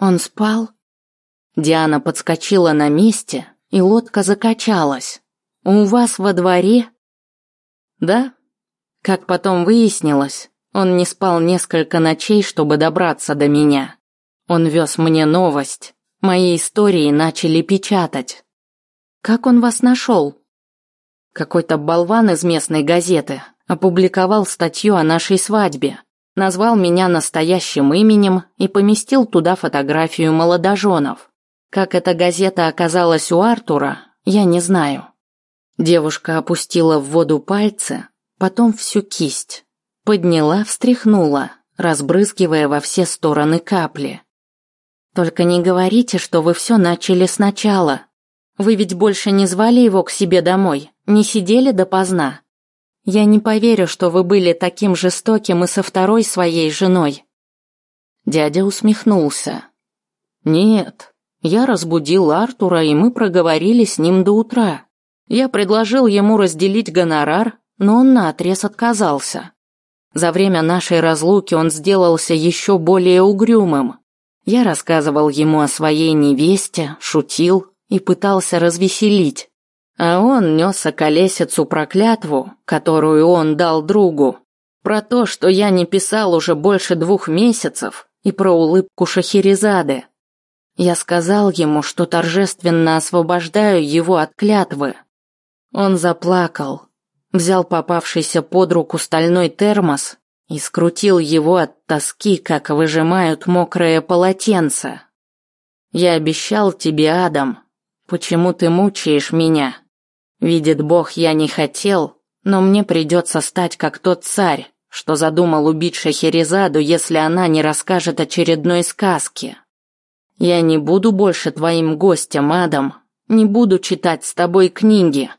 Он спал?» Диана подскочила на месте, и лодка закачалась. «У вас во дворе?» «Да». Как потом выяснилось, он не спал несколько ночей, чтобы добраться до меня. Он вез мне новость. Мои истории начали печатать. «Как он вас нашел?» Какой-то болван из местной газеты опубликовал статью о нашей свадьбе, назвал меня настоящим именем и поместил туда фотографию молодоженов. Как эта газета оказалась у Артура, я не знаю. Девушка опустила в воду пальцы, потом всю кисть. Подняла, встряхнула, разбрызгивая во все стороны капли. «Только не говорите, что вы все начали сначала. Вы ведь больше не звали его к себе домой, не сидели допоздна. Я не поверю, что вы были таким жестоким и со второй своей женой». Дядя усмехнулся. «Нет, я разбудил Артура, и мы проговорили с ним до утра. Я предложил ему разделить гонорар, но он наотрез отказался. За время нашей разлуки он сделался еще более угрюмым. Я рассказывал ему о своей невесте, шутил и пытался развеселить. А он нес околесицу проклятву, которую он дал другу, про то, что я не писал уже больше двух месяцев, и про улыбку Шахерезады. Я сказал ему, что торжественно освобождаю его от клятвы. Он заплакал, взял попавшийся под руку стальной термос и скрутил его от тоски, как выжимают мокрое полотенце. Я обещал тебе, Адам, почему ты мучаешь меня? Видит Бог, я не хотел, но мне придется стать как тот царь, что задумал убить Шахерезаду, если она не расскажет очередной сказки. Я не буду больше твоим гостем, Адам. Не буду читать с тобой книги.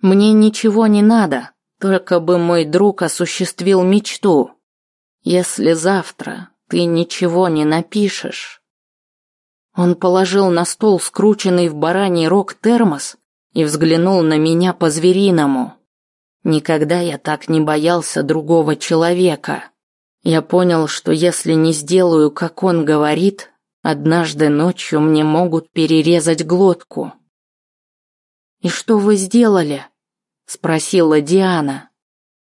Мне ничего не надо, только бы мой друг осуществил мечту. Если завтра ты ничего не напишешь. Он положил на стол скрученный в бараний рог термос и взглянул на меня по-звериному. Никогда я так не боялся другого человека. Я понял, что если не сделаю, как он говорит, Однажды ночью мне могут перерезать глотку. «И что вы сделали?» – спросила Диана.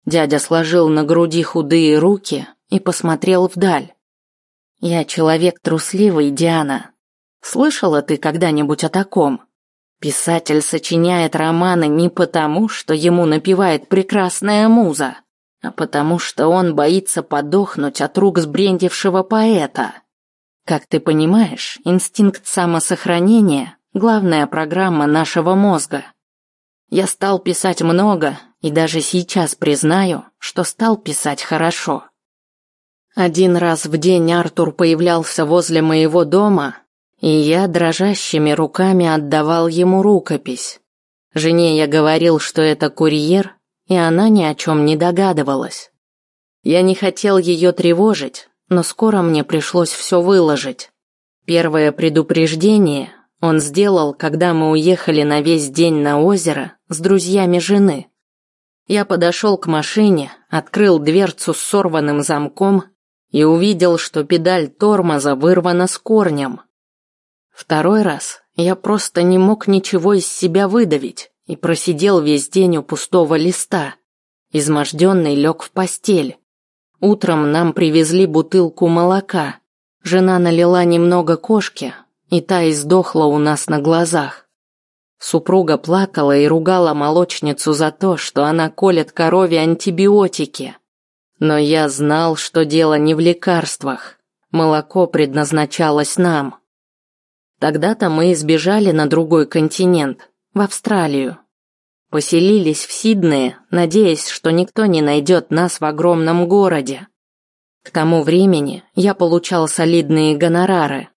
Дядя сложил на груди худые руки и посмотрел вдаль. «Я человек трусливый, Диана. Слышала ты когда-нибудь о таком? Писатель сочиняет романы не потому, что ему напевает прекрасная муза, а потому что он боится подохнуть от рук сбрендившего поэта. Как ты понимаешь, инстинкт самосохранения – главная программа нашего мозга. Я стал писать много, и даже сейчас признаю, что стал писать хорошо. Один раз в день Артур появлялся возле моего дома, и я дрожащими руками отдавал ему рукопись. Жене я говорил, что это курьер, и она ни о чем не догадывалась. Я не хотел ее тревожить, но скоро мне пришлось все выложить. Первое предупреждение он сделал, когда мы уехали на весь день на озеро с друзьями жены. Я подошел к машине, открыл дверцу с сорванным замком и увидел, что педаль тормоза вырвана с корнем. Второй раз я просто не мог ничего из себя выдавить и просидел весь день у пустого листа. Изможденный лег в постель. Утром нам привезли бутылку молока. Жена налила немного кошки, и та издохла у нас на глазах. Супруга плакала и ругала молочницу за то, что она колет корове антибиотики. Но я знал, что дело не в лекарствах. Молоко предназначалось нам. Тогда-то мы избежали на другой континент, в Австралию. Поселились в Сиднее, надеясь, что никто не найдет нас в огромном городе. К тому времени я получал солидные гонорары.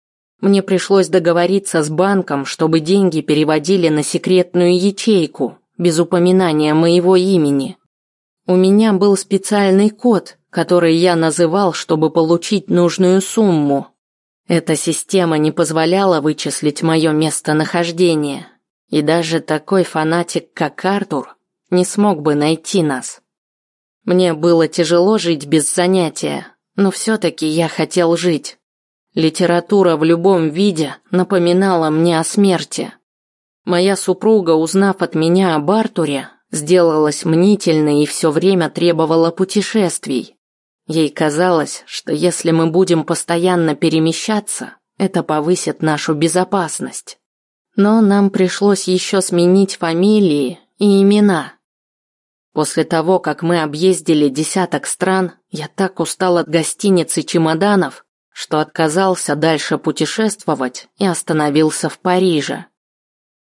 Мне пришлось договориться с банком, чтобы деньги переводили на секретную ячейку, без упоминания моего имени. У меня был специальный код, который я называл, чтобы получить нужную сумму. Эта система не позволяла вычислить мое местонахождение, и даже такой фанатик, как Артур, не смог бы найти нас. Мне было тяжело жить без занятия, но все-таки я хотел жить. Литература в любом виде напоминала мне о смерти. Моя супруга, узнав от меня об Артуре, сделалась мнительной и все время требовала путешествий. Ей казалось, что если мы будем постоянно перемещаться, это повысит нашу безопасность. Но нам пришлось еще сменить фамилии и имена. После того, как мы объездили десяток стран, я так устал от гостиниц и чемоданов, что отказался дальше путешествовать и остановился в Париже.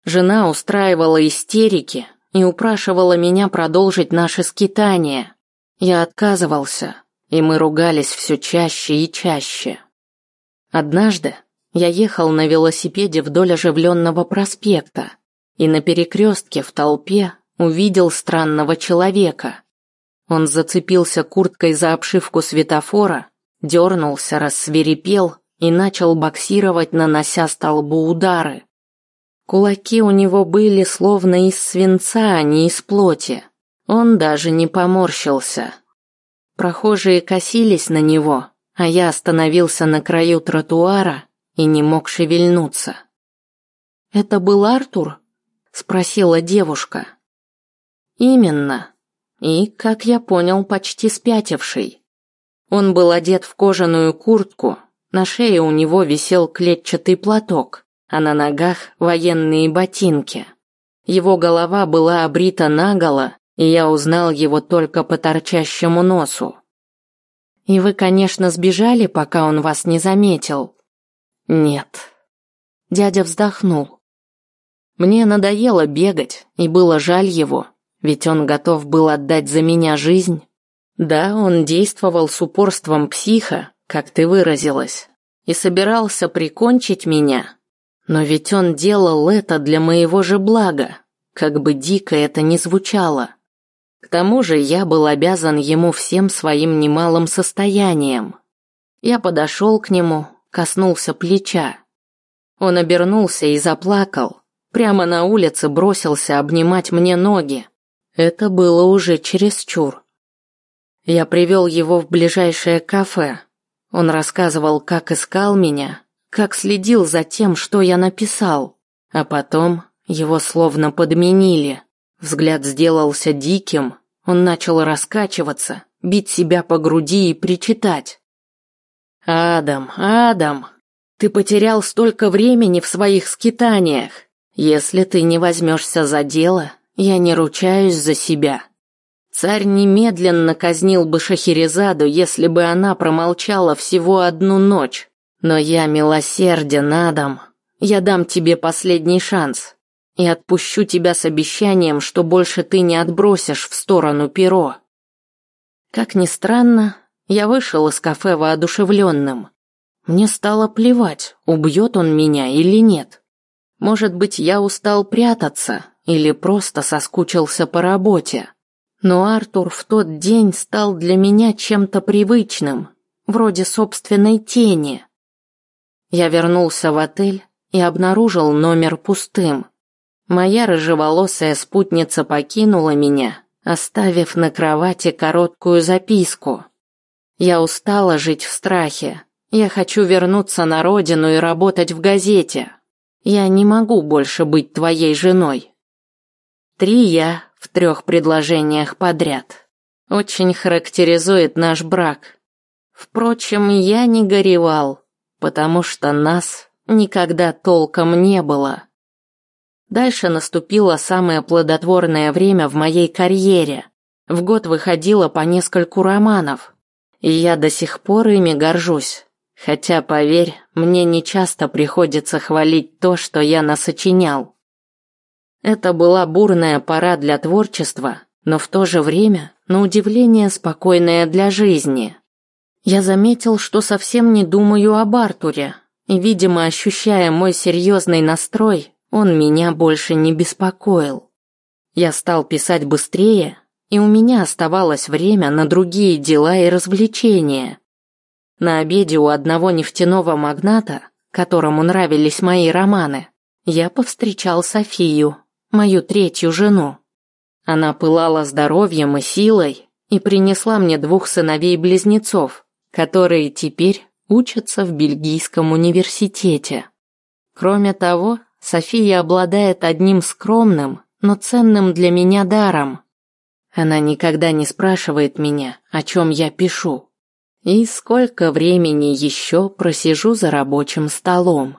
Жена устраивала истерики и упрашивала меня продолжить наши скитания. Я отказывался, и мы ругались все чаще и чаще. Однажды я ехал на велосипеде вдоль оживленного проспекта и на перекрестке в толпе увидел странного человека. Он зацепился курткой за обшивку светофора, дернулся, рассверепел и начал боксировать, нанося столбу удары. Кулаки у него были словно из свинца, а не из плоти. Он даже не поморщился. Прохожие косились на него, а я остановился на краю тротуара и не мог шевельнуться. «Это был Артур?» – спросила девушка. Именно. И, как я понял, почти спятивший. Он был одет в кожаную куртку, на шее у него висел клетчатый платок, а на ногах военные ботинки. Его голова была обрита наголо, и я узнал его только по торчащему носу. И вы, конечно, сбежали, пока он вас не заметил. Нет. Дядя вздохнул. Мне надоело бегать, и было жаль его. Ведь он готов был отдать за меня жизнь. Да, он действовал с упорством психа, как ты выразилась, и собирался прикончить меня. Но ведь он делал это для моего же блага, как бы дико это ни звучало. К тому же я был обязан ему всем своим немалым состоянием. Я подошел к нему, коснулся плеча. Он обернулся и заплакал. Прямо на улице бросился обнимать мне ноги. Это было уже чересчур. Я привел его в ближайшее кафе. Он рассказывал, как искал меня, как следил за тем, что я написал. А потом его словно подменили. Взгляд сделался диким, он начал раскачиваться, бить себя по груди и причитать. «Адам, Адам, ты потерял столько времени в своих скитаниях. Если ты не возьмешься за дело, я не ручаюсь за себя. Царь немедленно казнил бы Шахерезаду, если бы она промолчала всего одну ночь. Но я милосерден, Адам. Я дам тебе последний шанс. И отпущу тебя с обещанием, что больше ты не отбросишь в сторону перо. Как ни странно, я вышел из кафе воодушевленным. Мне стало плевать, убьет он меня или нет. Может быть, я устал прятаться, или просто соскучился по работе. Но Артур в тот день стал для меня чем-то привычным, вроде собственной тени. Я вернулся в отель и обнаружил номер пустым. Моя рыжеволосая спутница покинула меня, оставив на кровати короткую записку. Я устала жить в страхе. Я хочу вернуться на родину и работать в газете. Я не могу больше быть твоей женой. Три «я» в трех предложениях подряд. Очень характеризует наш брак. Впрочем, я не горевал, потому что нас никогда толком не было. Дальше наступило самое плодотворное время в моей карьере. В год выходило по нескольку романов, и я до сих пор ими горжусь. Хотя, поверь, мне не часто приходится хвалить то, что я насочинял. Это была бурная пора для творчества, но в то же время, на удивление, спокойная для жизни. Я заметил, что совсем не думаю об Артуре, и, видимо, ощущая мой серьезный настрой, он меня больше не беспокоил. Я стал писать быстрее, и у меня оставалось время на другие дела и развлечения. На обеде у одного нефтяного магната, которому нравились мои романы, я повстречал Софию, мою третью жену. Она пылала здоровьем и силой и принесла мне двух сыновей-близнецов, которые теперь учится в бельгийском университете. Кроме того, София обладает одним скромным, но ценным для меня даром. Она никогда не спрашивает меня, о чем я пишу. И сколько времени еще просижу за рабочим столом.